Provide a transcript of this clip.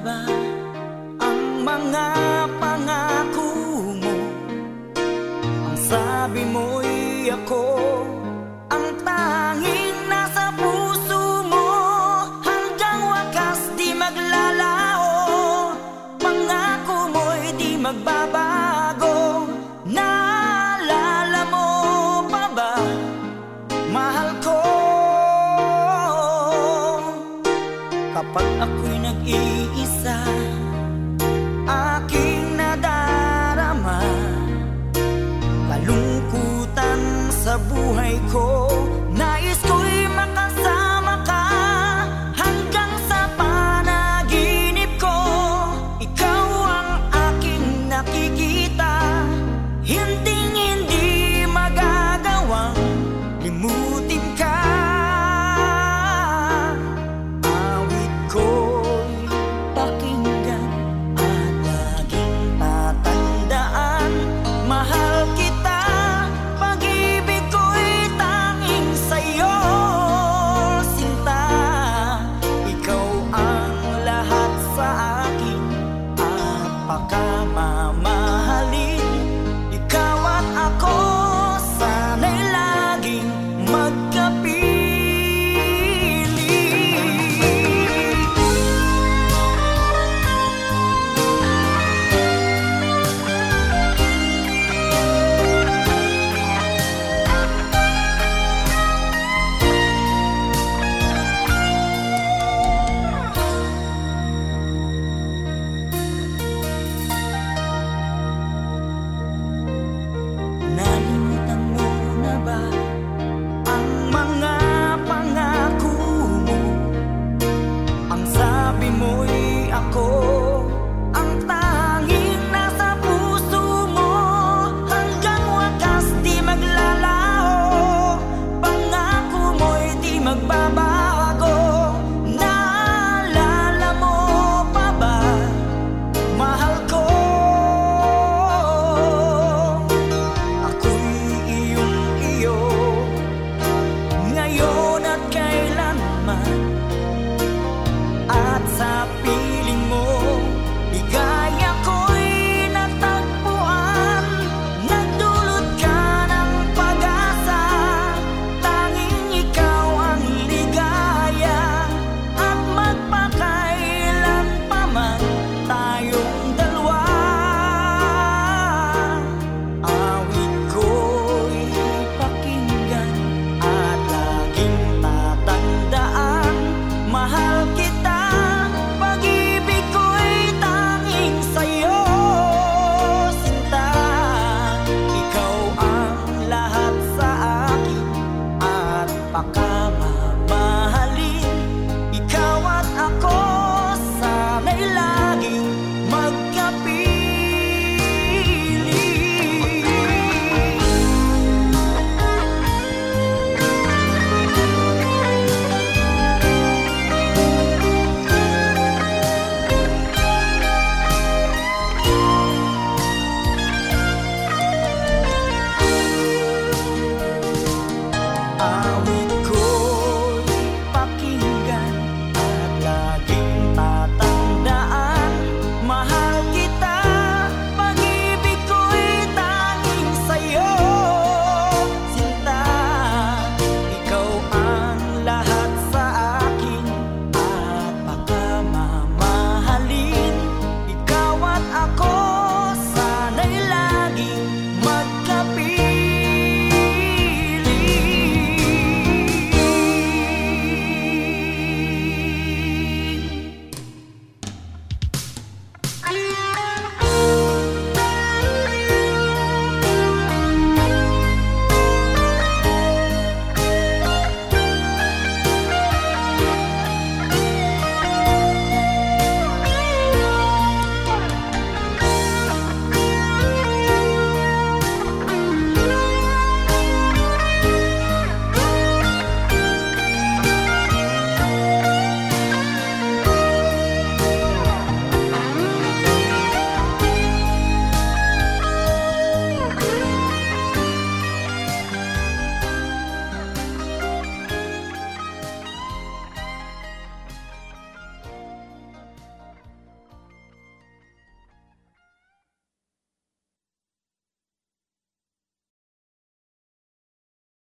bye. Kapag ako'y nag-iisa